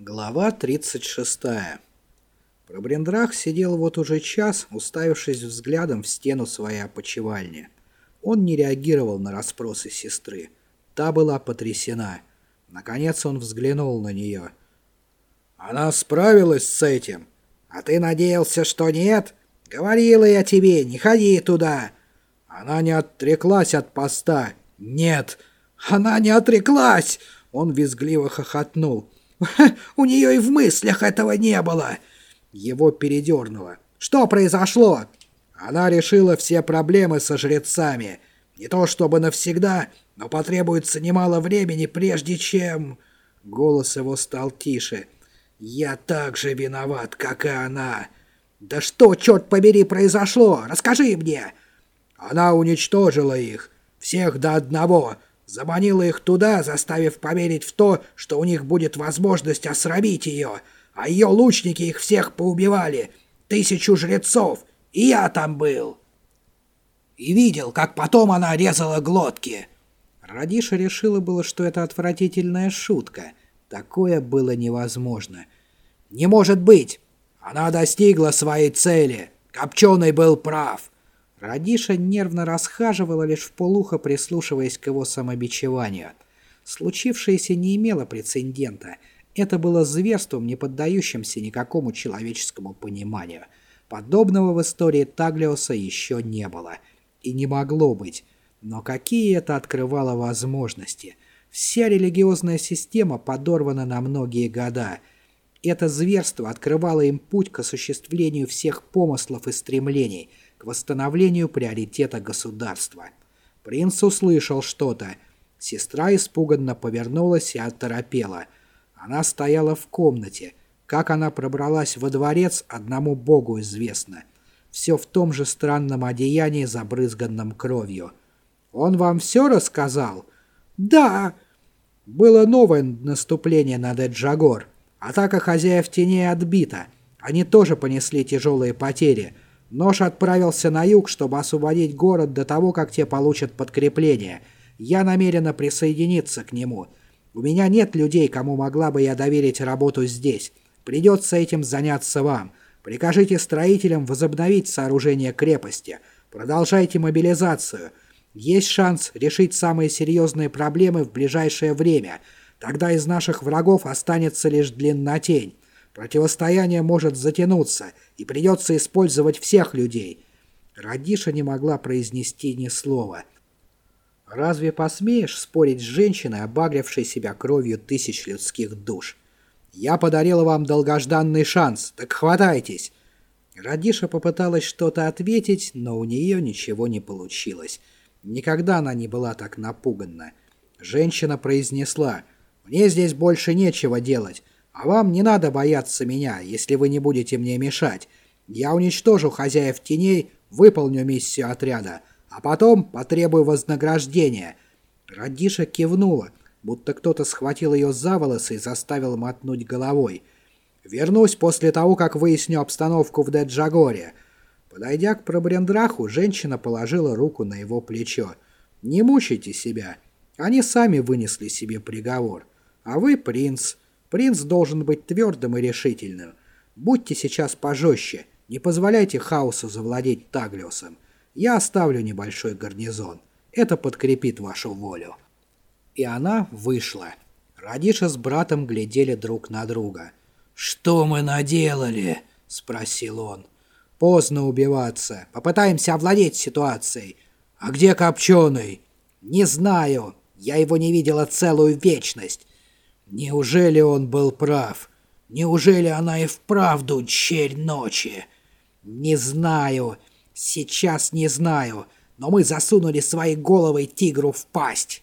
Глава 36. Пробрендрах сидел вот уже час, уставившись взглядом в стену своей опочивальни. Он не реагировал на расспросы сестры. Та была потрясена. Наконец он взглянул на нее. «Она справилась с этим. А ты надеялся, что нет? Говорила я тебе, не ходи туда. Она не отреклась от поста. Нет, она не отреклась!» Он визгливо хохотнул. У нее и в мыслях этого не было. Его передернуло. Что произошло? Она решила все проблемы со жрецами. Не то чтобы навсегда, но потребуется немало времени, прежде чем... Голос его стал тише. «Я так же виноват, как и она». «Да что, черт побери, произошло? Расскажи мне!» Она уничтожила их, всех до одного, заманила их туда, заставив поверить в то, что у них будет возможность осрамить ее, а ее лучники их всех поубивали, тысячу жрецов, и я там был. И видел, как потом она резала глотки. Радиша решила было, что это отвратительная шутка. Такое было невозможно. «Не может быть! Она достигла своей цели! Копченый был прав!» Радиша нервно расхаживала, лишь в полухо прислушиваясь к его самобичеванию. Случившееся не имело прецедента. Это было зверством, не поддающимся никакому человеческому пониманию. Подобного в истории Таглиоса еще не было. И не могло быть. Но какие это открывало возможности? Вся религиозная система подорвана на многие года. Это зверство открывало им путь к осуществлению всех помыслов и стремлений – к восстановлению приоритета государства. Принц услышал что-то. Сестра испуганно повернулась и оторопела. Она стояла в комнате. Как она пробралась во дворец, одному богу известно. Все в том же странном одеянии, забрызганном кровью. «Он вам все рассказал?» «Да!» Было новое наступление на Деджагор. Атака хозяев теней отбита. Они тоже понесли тяжелые потери – Нож отправился на юг, чтобы освободить город до того, как те получат подкрепление. Я намерена присоединиться к нему. У меня нет людей, кому могла бы я доверить работу здесь. Придется этим заняться вам. Прикажите строителям возобновить сооружение крепости. Продолжайте мобилизацию. Есть шанс решить самые серьезные проблемы в ближайшее время. Тогда из наших врагов останется лишь длиннотень. Противостояние может затянуться, и придется использовать всех людей. Радиша не могла произнести ни слова. Разве посмеешь спорить с женщиной, обагрившей себя кровью тысяч людских душ? Я подарила вам долгожданный шанс, так хватайтесь. Радиша попыталась что-то ответить, но у нее ничего не получилось. Никогда она не была так напугана. Женщина произнесла, «Мне здесь больше нечего делать. А вам не надо бояться меня, если вы не будете мне мешать. Я уничтожу хозяев теней, выполню миссию отряда, а потом потребую вознаграждения». Радиша кивнула, будто кто-то схватил ее за волосы и заставил мотнуть головой. «Вернусь после того, как выясню обстановку в Деджагоре». Подойдя к Пробрендраху, женщина положила руку на его плечо. «Не мучайте себя. Они сами вынесли себе приговор. А вы, принц, Принц должен быть твердым и решительным. Будьте сейчас пожестче, не позволяйте хаосу завладеть Таглиосом. Я оставлю небольшой гарнизон. Это подкрепит вашу волю». И она вышла. Радиша с братом глядели друг на друга. «Что мы наделали?» — спросил он. «Поздно убиваться. Попытаемся овладеть ситуацией. А где Копченый?» «Не знаю. Я его не видела целую вечность. Неужели он был прав? Неужели она и вправду черь ночи? Не знаю. Сейчас не знаю. Но мы засунули свои головы тигру в пасть.